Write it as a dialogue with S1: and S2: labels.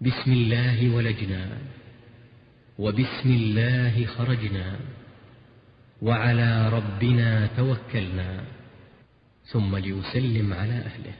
S1: بسم الله ولجنا وبسم الله خرجنا وعلى ربنا توكلنا ثم ليسلم على أهله.